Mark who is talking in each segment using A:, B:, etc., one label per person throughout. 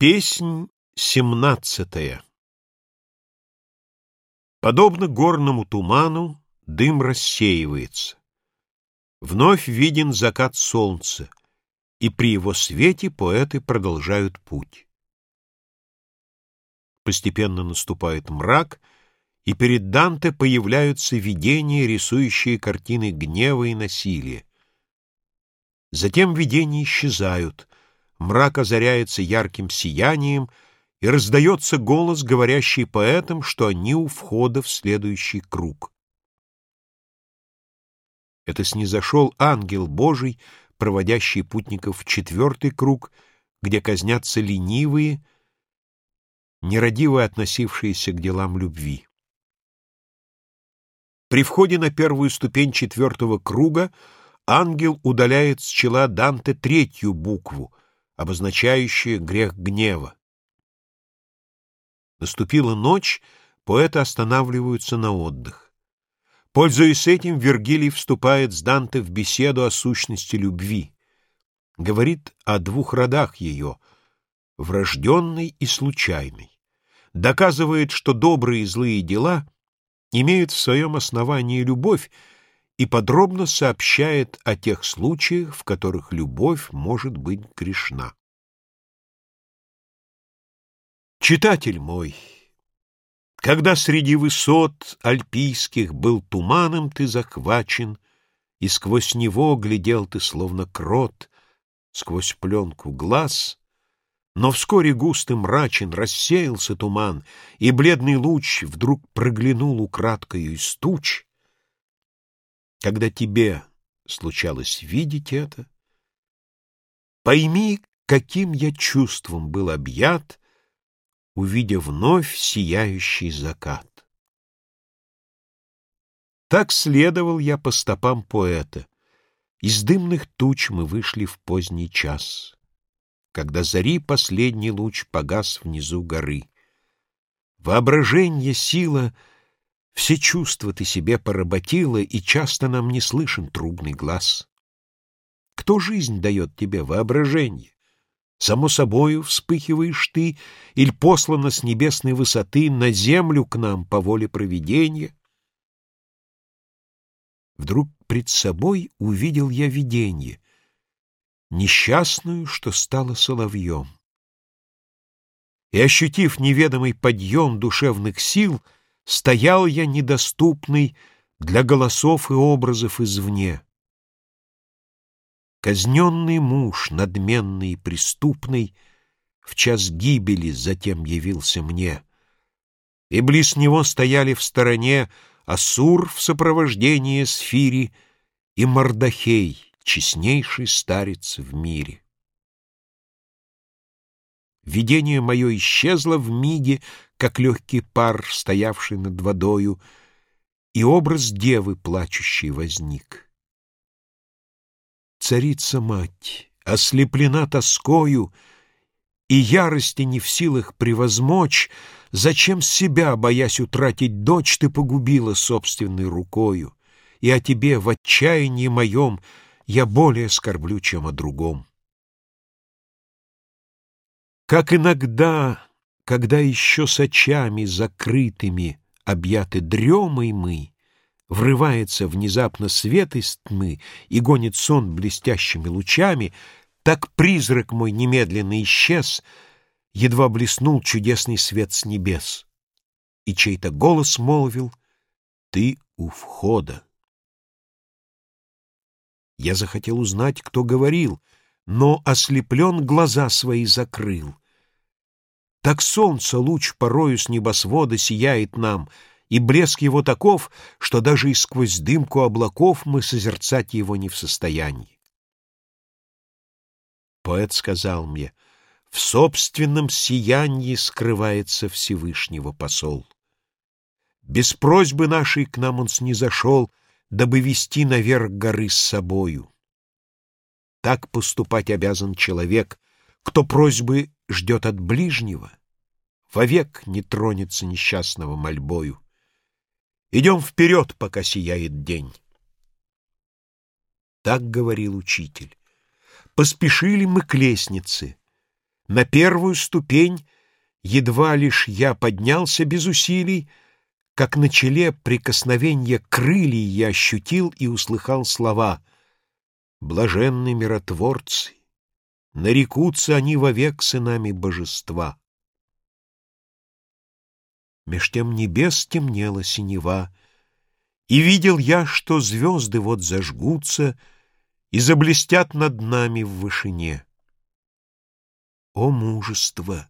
A: Песнь семнадцатая Подобно горному туману, дым рассеивается. Вновь виден закат солнца, и при его свете поэты продолжают путь. Постепенно наступает мрак, и перед Данте появляются видения, рисующие картины гнева и насилия. Затем видения исчезают — мрак озаряется ярким сиянием, и раздается голос, говорящий поэтам, что они у входа в следующий круг. Это снизошел ангел Божий, проводящий путников в четвертый круг, где казнятся ленивые, нерадиво относившиеся к делам любви. При входе на первую ступень четвертого круга ангел удаляет с чела Данте третью букву — обозначающее грех гнева. Наступила ночь, поэты останавливаются на отдых. Пользуясь этим, Вергилий вступает с Данте в беседу о сущности любви. Говорит о двух родах ее — врожденной и случайной. Доказывает, что добрые и злые дела имеют в своем основании любовь, и подробно сообщает о тех случаях, в которых любовь может быть грешна. Читатель мой, когда среди высот альпийских был туманом ты захвачен, и сквозь него глядел ты, словно крот, сквозь пленку глаз, но вскоре густый мрачен рассеялся туман, и бледный луч вдруг проглянул украдкою из туч, когда тебе случалось видеть это, пойми, каким я чувством был объят, увидя вновь сияющий закат. Так следовал я по стопам поэта. Из дымных туч мы вышли в поздний час, когда зари последний луч погас внизу горы. Воображение, сила — все чувства ты себе поработила, и часто нам не слышен трубный глаз. Кто жизнь дает тебе воображение? Само собою вспыхиваешь ты, или послана с небесной высоты на землю к нам по воле провидения? Вдруг пред собой увидел я видение, несчастную, что стала соловьем. И, ощутив неведомый подъем душевных сил, — Стоял я недоступный для голосов и образов извне. Казненный муж, надменный и преступный, В час гибели затем явился мне. И близ него стояли в стороне Асур в сопровождении Сфири И Мардахей, честнейший старец в мире. Видение мое исчезло в миге, как легкий пар, стоявший над водою, и образ девы, плачущей, возник. Царица-мать, ослеплена тоскою, и ярости не в силах превозмочь, зачем себя, боясь утратить дочь, ты погубила собственной рукою, и о тебе в отчаянии моем я более скорблю, чем о другом. Как иногда, когда еще с очами закрытыми объяты дремой мы, Врывается внезапно свет из тьмы и гонит сон блестящими лучами, Так призрак мой немедленно исчез, едва блеснул чудесный свет с небес. И чей-то голос молвил «Ты у входа». Я захотел узнать, кто говорил — но ослеплен глаза свои закрыл. Так солнце луч порою с небосвода сияет нам, и блеск его таков, что даже и сквозь дымку облаков мы созерцать его не в состоянии. Поэт сказал мне, в собственном сиянии скрывается Всевышнего посол. Без просьбы нашей к нам он снизошел, дабы вести наверх горы с собою. Так поступать обязан человек, кто просьбы ждет от ближнего, вовек не тронется несчастного мольбою. Идем вперед, пока сияет день. Так говорил учитель. Поспешили мы к лестнице. На первую ступень едва лишь я поднялся без усилий, как на челе прикосновенье крылья я ощутил и услыхал слова «Блаженны миротворцы, нарекутся они вовек сынами божества». Меж тем небес темнела синева, и видел я, что звезды вот зажгутся и заблестят над нами в вышине. О, мужество!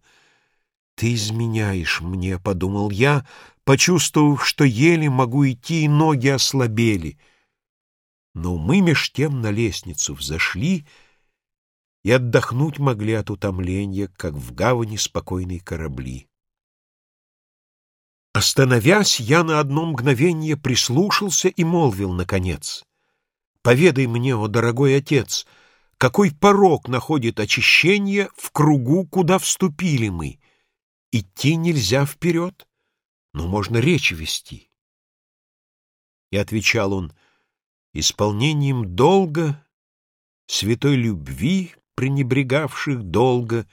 A: Ты изменяешь мне, — подумал я, почувствовав, что еле могу идти, и ноги ослабели. Но мы меж тем на лестницу взошли и отдохнуть могли от утомления, как в гавани спокойной корабли. Остановясь, я на одно мгновение прислушался и молвил, наконец, «Поведай мне, о дорогой отец, какой порог находит очищение в кругу, куда вступили мы? Идти нельзя вперед, но можно речь вести». И отвечал он, «Исполнением долга, святой любви, пренебрегавших долго,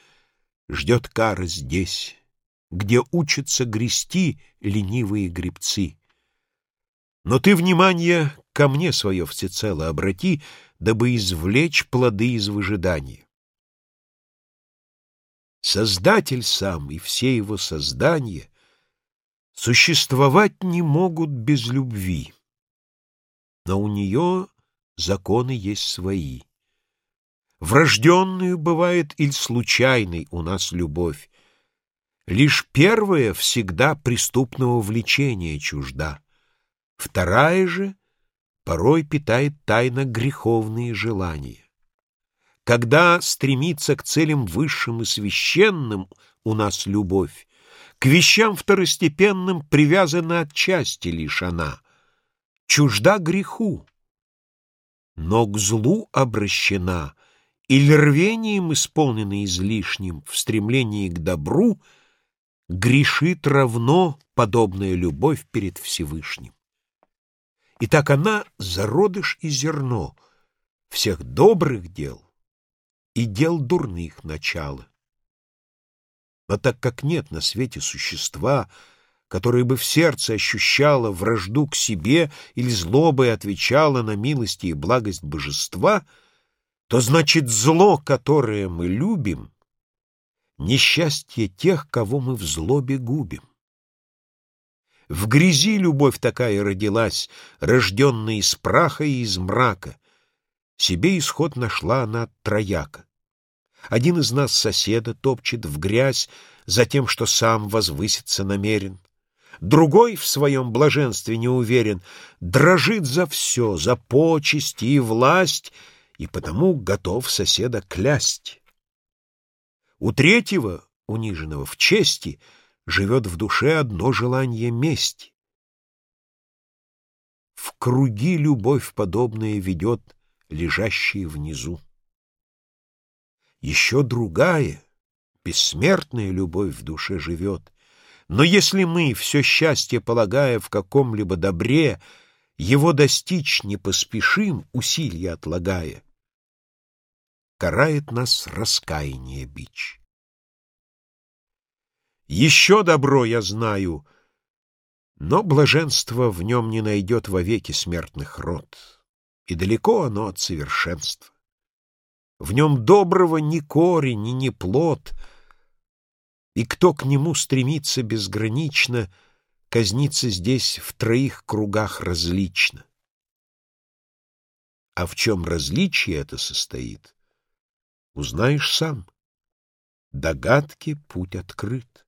A: ждет кара здесь» где учатся грести ленивые гребцы. Но ты внимание ко мне свое всецело обрати, дабы извлечь плоды из выжидания. Создатель сам и все его создания существовать не могут без любви, но у нее законы есть свои. Врожденную бывает или случайной у нас любовь, Лишь первая всегда преступного влечения чужда, вторая же порой питает тайно греховные желания. Когда стремится к целям высшим и священным у нас любовь, к вещам второстепенным привязана отчасти лишь она, чужда греху, но к злу обращена или рвением, исполненной излишним в стремлении к добру — грешит равно подобная любовь перед Всевышним. И так она зародыш и зерно всех добрых дел и дел дурных начала. Но так как нет на свете существа, которое бы в сердце ощущало вражду к себе или злобой отвечало на милости и благость божества, то значит зло, которое мы любим — несчастье тех, кого мы в злобе губим. В грязи любовь такая родилась, рожденная из праха и из мрака. Себе исход нашла она трояка. Один из нас соседа топчет в грязь за тем, что сам возвыситься намерен. Другой в своем блаженстве не уверен, дрожит за все, за почести и власть, и потому готов соседа клясть. У третьего, униженного в чести, живет в душе одно желание мести. В круги любовь подобная ведет лежащие внизу. Еще другая, бессмертная любовь в душе живет. Но если мы, все счастье полагая в каком-либо добре, его достичь не поспешим, усилия отлагая, карает нас раскаяние бич. Еще добро я знаю, но блаженство в нем не найдет вовеки смертных род, и далеко оно от совершенства. В нем доброго ни корень, ни ни плод, и кто к нему стремится безгранично, казнится здесь в троих кругах различно. А в чем различие это состоит, узнаешь сам. Догадке путь открыт.